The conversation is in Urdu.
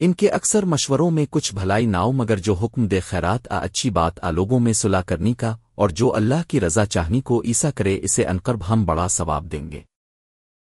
ان کے اکثر مشوروں میں کچھ بھلائی ناؤ مگر جو حکم دے خیرات آ اچھی بات آ لوگوں میں صلاح کرنی کا اور جو اللہ کی رضا چاہنی کو عیسا کرے اسے انقرب ہم بڑا ثواب دیں گے۔